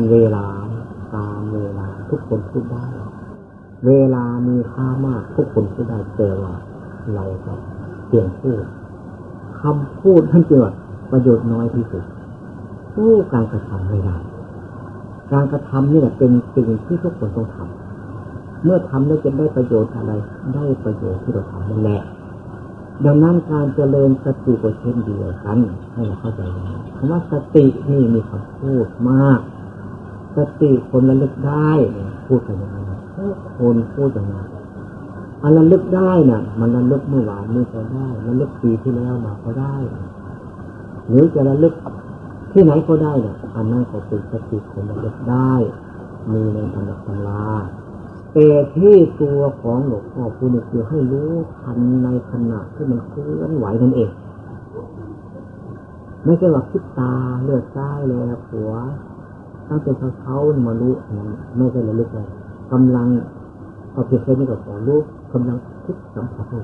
การเวลาการเวลา ทุกคนพูดได้ เวลามีค่ามาก ทุกคนพูดได้แต่ว่าเราก็เปลี่ยนพูดคำพูดท่านเกิดประโยชน์น้อยที่สุดสู้การกระทำไม่ได้การกระทำนี่แหละเป็นสิ่งที่ทุกคนต้องทำเมื่อทำแล้วจะได้ประโยชน์อะไร ได้ประโยชน์ที่เราทำนั่นแหละดังนั้นการเจริญสติก็เช่นเดียวกันให้เราเข้าใจคำว่าสตินี่มีคำพูดมาก สติคนระลึกได้พูดกันยังไงคนพูดอย่างไรอันระลึกได้น่ะ มันระลึกเมื่อวานนี้ก็ได้ระลึกปีที่แล้วมาก็ได้ หรือจะระลึกที่ไหนก็ได้เนี่ยอันนั้นก็เป็นสติคนระลึกได้ มีในตำรับตำราแต่ที่ตัวของหลวงพ่อพูดคือให้รู้ทันในขณะที่มันเคลื่อนไหวนั่นเอง ไม่ใช่ว่าคิดตาเลือดซ้ายเลยหัว ตั้งแต่เช้าๆมารู้ไม่ใช่ระลึกเลยกำลังเอาเพียงแค่นี้ก็พอรู้กำลังคิดสัมผัสเลย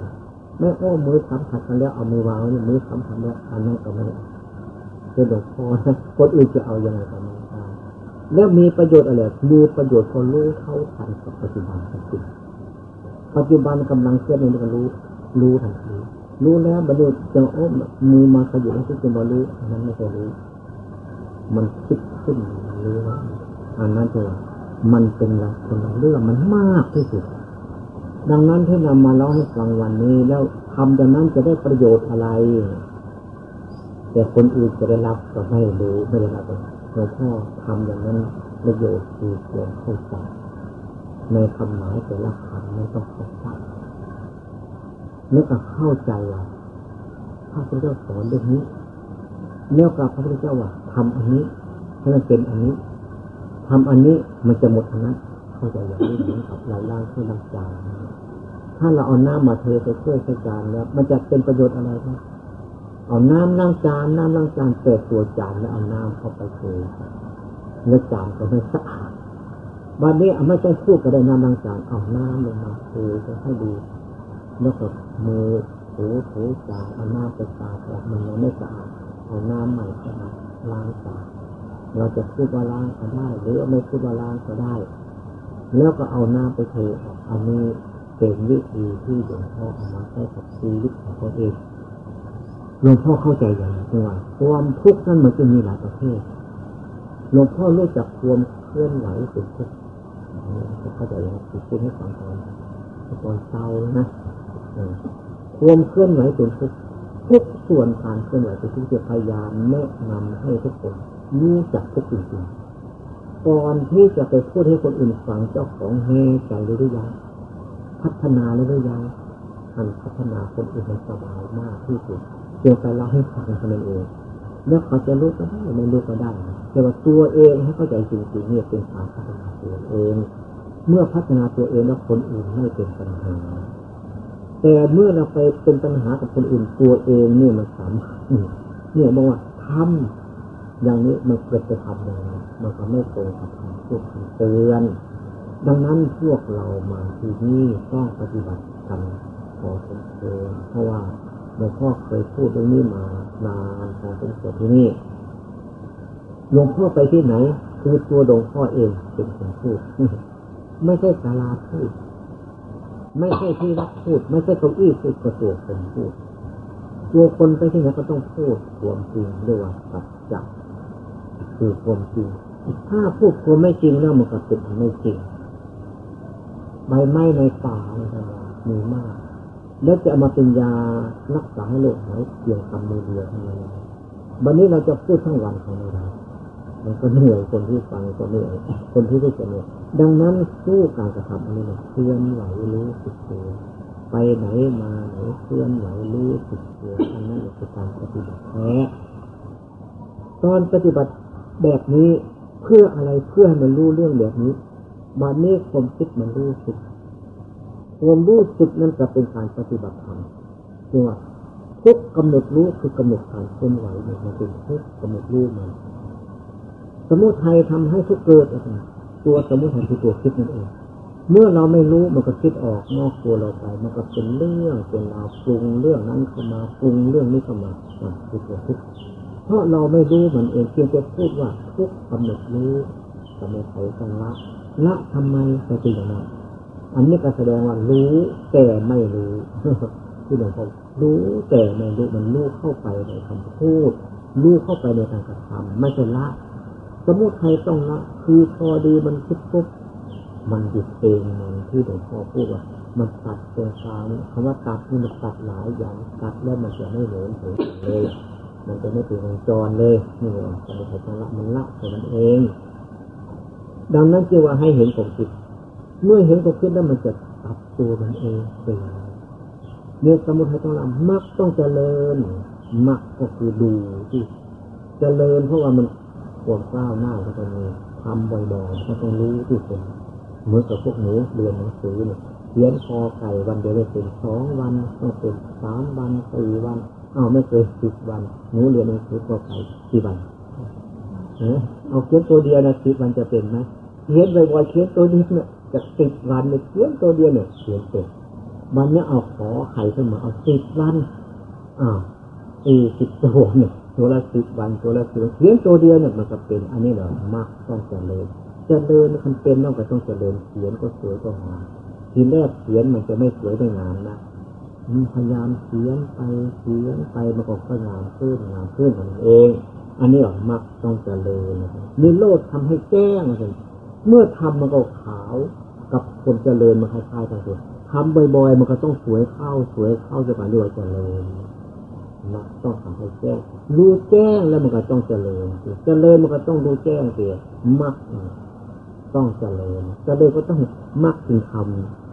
ไม่โอ้มือสัมผัสกันแล้วเอามือวางไว้มือสัมผัสแล้วอันนั้นก็ไม่เป็นหลวงพ่อคนอื่นจะเอายังไงกันแล้วมีประโยชน์อะไรมีประโยชน์พอรู้เท่าทันกับปัจจุบันทันทีปัจจุบันกำลังเคลื่อนมันก็รู้ รู้ทันทีรู้แล้วบรรลุจะโอ้มือมาขยับที่จะมารู้นั้นไม่ใช่รู้ มันคิดขึ้นมัน รู้ว่าอันนั้นจะมันเป็นละคนละเรื่องมันมากที่สุด ดังนั้นที่นำมาเล่าให้ฟังวันนี้ แล้วทำดังนั้นจะได้ประโยชน์อะไร แต่คนอื่นจะได้รับก็ไม่รู้ไม่ได้รับหลวงพ่อทำอย่างนั้นประโยชน์คือควรเข้าใจในคำหมายแต่ละคำไม่ต้องเข้าใจเมื่อกับเข้าใจว่าพระพุทธเจ้าสอนเรื่องนี้เมื่อกับพระพุทธเจ้าว่าทำอันนี้ ให้มันเป็นอันนี้ทำอันนี้มันจะหมดอันนั้นเข้าใจอย่างนี้เหมือนกับเราล้างเครื่องล้างจานถ้าเราเอาน้ำมาเทใส่เครื่องใส่จานแล้ว มันจะเป็นประโยชน์อะไรครับเอาน้ำล้างจานน้ำล้างจานเปิดตัวจานแล้วเอาน้ำเข้าไปเทเนื้อจานก็ไม่สะอาดบัดนี้เอาไม่ต้องพูดก็ได้น้ำล้างจานเอาน้ำลงมาเทจะให้ดูแล้วก็มือถูถูจานเอาน้ำไปสาดออกมันยังไม่สะอาดเอาน้ำใหม่สะอาดล้างจาน เราจะพูดว่าล้างก็ได้ หรือไม่พูดว่าล้างก็ได้ แล้วก็เอาน้ำไปเทออกอันนี้เป็นวิธีที่หลวงพ่อเอามาใช้กับชีวิตของตัวเองหลวงพ่อเข้าใจอย่างนี้ว่าความทุกข์นั้นมันจะมีหลายประเภทหลวงพ่อรู้จักความเคลื่อนไหวสุดทุกข์เข้าใจอย่างนี้พูดให้ฟังตอนตอนเศร้านะความเคลื่อนไหวสุดทุกข์ทุกส่วนการเคลื่อนไหวสุดทุกข์จะพยายามแนะนำให้ทุกคน รู้จักทุกจริงๆก่อนที่จะไปพูดให้คนอื่นฟังเจ้าของเฮใจหรือยังพัฒนาหรือยังท่านพัฒนาคนอื่นมันสบายมากที่สุดเกี่ยวกับเราให้ฟังเท่านั้นเองแล้วเขาจะรู้ก็ได้ไม่รู้ก็ได้แต่ว่าตัวเองให้เข้าใจจริงๆเนี่ยเป็นการพัฒนาตัวเอง เมื่อพัฒนาตัวเองแล้วคนอื่นไม่เป็นปัญหาแต่เมื่อเราไปเป็นปัญหากับคนอื่นตัวเองเนี่ยมันสำคัญเนี่ยบอกว่าทำ อย่างนี้มันเกิดไปทำอย่างนี้มันก็ไม่ตรงกับคำพูดคำเตือน ดังนั้นพวกเรามาที่นี่ต้องปฏิบัติกันพอสมควรเพราะว่าหลวงพ่อเคยพูดเรื่องนี้มานานพอสมควรที่นี่หลวงพ่อไปที่ไหน คือตัวหลวงพ่อเองเป็นคนพูด ไม่ใช่ศาลาพูด ไม่ใช่ที่รับพูด ไม่ใช่เก้าอี้พูดก็ตัวคนพูด ตัวคนไปที่ไหนก็ต้องพูดความจริงเรียว่าสัจจะ คือความจริง ถ้าพูดความไม่จริงแล้วมันก็เป็นไม่จริงใบไม้ในป่านะครับมีมาก แล้วจะมาเป็นยารักษาให้โรคหายเพียงคำมือเดียวเท่านั้นวันนี้เราจะพูดทั้งวันของเรามันก็เหนื่อยคนที่ฟังก็เหนื่อยคนที่ได้จะเหนื่อยดังนั้นสู้การกระทำอันนี้เคลื่อนไหวรู้สึกตัวไปไหนมาไหนเคลื่อนไหวรู้สึกตัวอันนั้นคือการปฏิบัติแท้ตอนปฏิบัติ แบบนี้เพื่ออะไรเพื่อให้มันรู้เรื่องแบบนี้บัดนี้ความคิดมันรู้สึกความรู้สึกนั้นจะเป็นการปฏิบัติธรรมคือว่าทุกกำหนดรู้คือกำหนดการเคลื่อนไหวเนี่ยมันเป็นทุกกำหนดรู้มันสมุทัยทำให้ทุกเกิดอะไรตัวสมุทัยคือตัวคิดนั่นเองเมื่อเราไม่รู้มันก็คิดออกนอกตัวเราไป มันก็เป็นเรื่องเป็นราวปรุงเรื่องนั้นเข้ามาปรุงเรื่องนี้เข้ามาคือตัวทุก เพราะเราไม่รู้มันเองเพียงแต่พูดว่าทุกกำหนดรู้สมุทัยต้องละละทำไมจะเป็นอย่างนั้นอันนี้ก็แสดงว่ารู้แต่ไม่รู้ที่หลวงพ่อรู้แต่ไม่รู้มันรู้เข้าไปในคำพูดรู้เข้าไปในการกระทำไม่ใช่ละสมุทัยต้องละคือพอดีมันคิดปุ๊บมันหยุดเองมันที่หลวงพ่อพูดว่ามันตัดตัวกลางคำว่าตัดนี่มันตัดหลายอย่างตัดแล้วมันจะไม่เหลวเลย มันจะไม่เป็นวงจรเลยนี่เองสมุทัยต้องละมันละตัวมันเอง ดังนั้นจึงว่าให้เห็นของจิตเมื่อเห็นความคิดแล้วมันจะตัดตัวมันเองเองเมื่อสมุทัยต้องละมักต้องเจริญมักก็คือดูที่เจริญเพราะว่ามันความก้าวหน้าก็ต้องมีทำบ่อยๆก็ต้องรู้ที่เป็นเหมือนกับพวกหนูเรียนหนังสือเนี่ยเขียนคอไก่วันเดียวได้เป็นสองวันต้องเป็นสามวันสี่วัน เอาไม่เกินสิบวันหนูเรียนหนังสือคอไก่กี่วันเอาเขียนตัวเดียวนะสิบวันจะเป็นไหมเขียนบ่อยๆเขียนตัวนี้เนี่ยจะสิบวันเนี่ยเขียนตัวเดียวเนี่ยเขียนเป็นวันนี้เอาขอไข่ขึ้นมาเอาสิบวันอ้าวสี่สิบตัวเนี่ยตัวละสิบวันตัวละสิบเขียนตัวเดียวเนี่ยมันก็เป็น อันนี้เหรอมากต้องเจริญเจริญมันเป็นต้องไปต้องเจริญเขียนก็สวยก็งามทีแรกเขียนมันจะไม่สวยไม่งามนะ พยายามเขียนไปเขียนไปมันก็ก็งามขึ้นงามขึ้นมันเอง อันนี้หรอมักต้องเจริญนิโรธทำให้แจ้งเลยเมื่อทำมันก็ขาวกับคนเจริญมันคล้ายๆกันเลยทำบ่อยๆ มันก็ต้องสวยเข้าสวยเข้าจะมาด้วยเจริญนะต้องทำให้แจ้งรู้แจ้งแล้วมันก็ต้องเจริญเจริญมันก็ต้องรู้แจ้งเสียมักต้องเจริญเจริญก็ต้องมักถึงทำ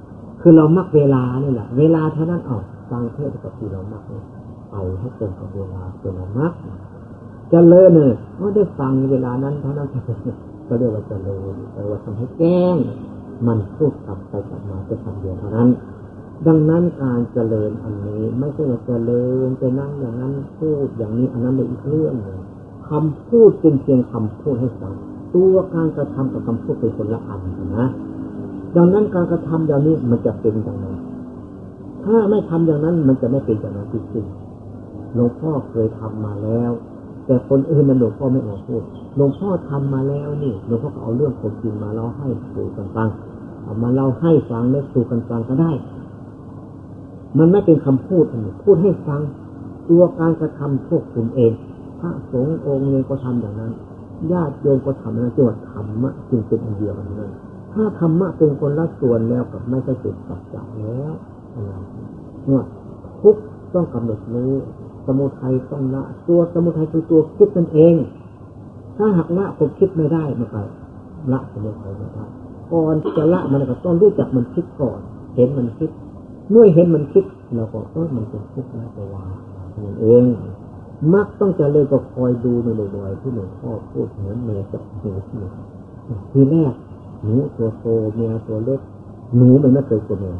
คือเรามักเวลานี่แหละ เวลาเท่านั้นออกฟังเทศกับที่เรามักไปให้ตรงกับเวลาเป็นเรามักเจริญเนี่ยก็ได้ฟังเวลานั้นเท่านั้นก็เรียกว่าเจริญแปลว่าทำให้แจ้ง มันพูดกลับไปกลับมาจะทำเดียวเท่านั้น ดังนั้นการเจริญอันนี้ ไม่ใช่ว่าเจริญไปนั่งอย่างนั้นพูดอย่างนี้อันนั้นเป็นอีกเรื่องหนึ่งคำพูดเป็นเพียงคำพูดให้ฟังตัวการกระทำกับคำพูดเป็นคนละอันนะ ดังนั้นการกระทำอย่างนี้มันจะเป็นอย่างนั้น ถ้าไม่ทำอย่างนั้นมันจะไม่เป็นอย่างนั้นจริงๆหลวงพ่อเคยทำมาแล้ว แต่คนอื่นนั้นหลวงพ่อไม่ออกพูดหลวงพ่อทำมาแล้วนี่หลวงพ่อเอาเรื่องคนจริงมาเล่าให้สู่กันฟังเอามาเล่าให้ฟังและสู่กันฟังก็ได้ มันไม่เป็นคำพูดพูดให้ฟัง ตัวการกระทำพวกคุณเอง พระสงฆ์องค์เองก็ทำอย่างนั้นญาติโยมก็ทำนั้นจังหวัดธรรมะจึงเป็นอันเดียวกันนั้น ถ้าธรรมะเป็นคนละส่วนแล้วกับไม่ใช่เป็นสัจจะแล้วเนี่ยทุกต้องกำหนดรู้ สมุทัยต้องละ ตัวสมุทัยคือตัวคิดนั่นเอง ถ้าหักละผมคิดไม่ได้มันก็ละสมุทัยไม่ได้ก่อนจะละมันก็ต้องรู้จักมันคิดก่อน เห็นมันคิด เมื่อเห็นมันคิดเราก็เออมันเป็นทุกข์นะแต่ว่ามันเองมักต้องจะเลยก็คอยดูในบ่อยๆที่หลวงพ่อพูดเหมือนเมย์กับหนูที่ทีแรก หนูตัวโตเมียตัวเล็ก หนูมันไม่เคยกลัวแมว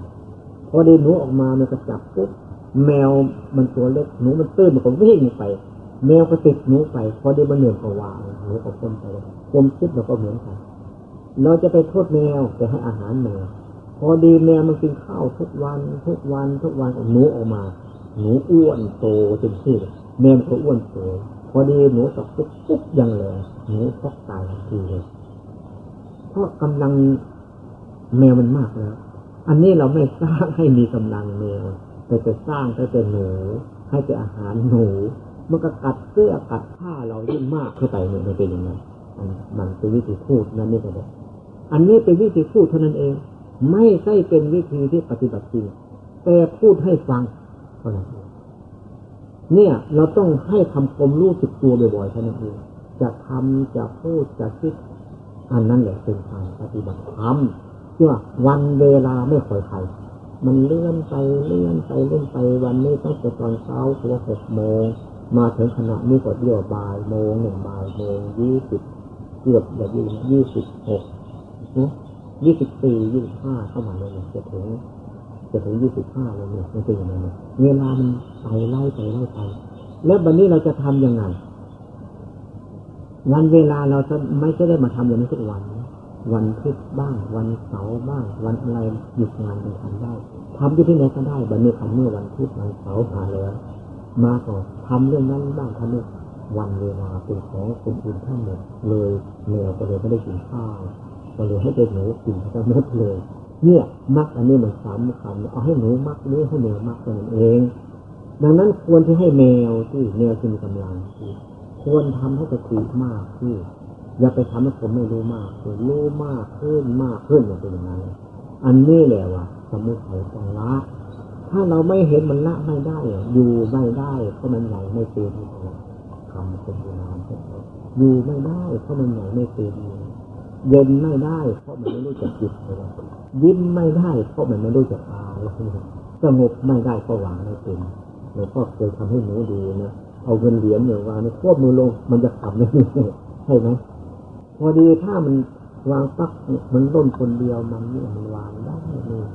พอได้หนูออกมามันก็จับปุ๊บแมวมันตัวเล็กหนูมันตื้นมันก็วิ่งไป แมวก็ติดหนูไป พอได้มันเหนื่อยก็วางหนูก็พ้นไปความคิดเราก็เหมือนกันเราจะไปโทษแมวจะให้อาหารแมวพอดีแมวมันกินข้าวทุกวันทุกวันทุกวันหนูออกมา หนูอ้วนโตเต็มที่แมวก็อ้วนโตพอดีหนูตกปุ๊บปุ๊บยังเลยหนูตกตายทันทีเลย เพราะกำลังแมวมันมากแล้ว อันนี้เราไม่สร้างให้มีกำลังแมวแต่จะสร้างแต่เป็นหนูให้เป็นอาหารหนูมันก็กัดเสื้อกัดผ้าเรายิ่งมากเข้าไปเนี่ยมันเป็นยังไงมันเป็นวิธีพูดนั่นนี่ก็ได้อันนี้เป็นวิธีพูดเท่านั้นเอง ไม่ใช่เป็นวิธีที่ปฏิบัติจริงแต่พูดให้ฟังเท่านั้นเนี่ย เราต้องให้ทำคมรู้สึกตัวบ่อยๆเท่านั้นเองจะทำจะพูดจะคิด อันนั้นแหละเป็นการปฏิบัติธรรมเชื่อวันเวลาไม่คอยใครมันเลื่อนไปเลื่อนไปเลื่อนไปวันนี้ตั้งแต่ตอนเช้าคือหกโมงมาถึงขณะนี้ก็เดียวบ่ายโมงหนึ่งบ่ายโมงยี่สิบเกือบแบบยี่สิบหกนะยี่สิบสี่ยี่สิบห้าเข้ามาเลยจะถึงจะถึงยี่สิบห้าเลยเนี่ยมันเป็นยังไงเนี่ยเวลามันไปไล่ไปไล่ไป แล้ววันนี้เราจะทํำยังไง วันเวลาเราจะไม่ใช่ได้มาทำอย่างนี้ทุกวัน วันพุธบ้าง วันเสาร์บ้าง วันอะไรหยุดงานไปทำได้ทำที่ที่ไหนก็ได้วันนี้ทำเมื่อวันพุธวันเสาร์มานแล้ว มาก่อนทำเรื่องนั้นบ้างทำเรื่องวันเวลาเป็นของคนอื่นทั้งหมดเลยแมวก็เลยไม่ได้กินข้าวก็เลยให้เป็นหนูกินทั้งหมดเลย เนี่ยมักอันนี้มันสำคัญเอาให้หนูมักหรือให้แมวมักกันเอง ดังนั้นควรที่ให้แมวที่แมวที่มีกำลังที่ ควรทำให้สติมากที่อย่าไปทำให้ผมไม่รู้มากคือรู้มากขึ้นมากขึ้นอย่างเป็นอย่างนั้นอันนี้แหละว่า สมุทัยต้องละ ถ้าเราไม่เห็นมันละไม่ได้ อยู่ไม่ได้เพราะมันใหญ่ไม่เต็มคำเป็นโบราณอยู่ไม่ได้เพราะมันใหญ่ไม่เต็มเย็นไม่ได้ เพราะมันไม่รู้จักจิตเลยยิ้มไม่ได้ เพราะมันไม่รู้จักอายสงบไม่ได้เพราะวางไม่เป็นหลวงพ่อเคยทำให้หนูดูนะ เอาเงินเหรียญเนี่ยวางในควบมือลง มันจะขับเลยใช่ไหมพอดีถ้ามันวางปักมันล้นคนเดียวมันเนี่ยมันวางได้เลย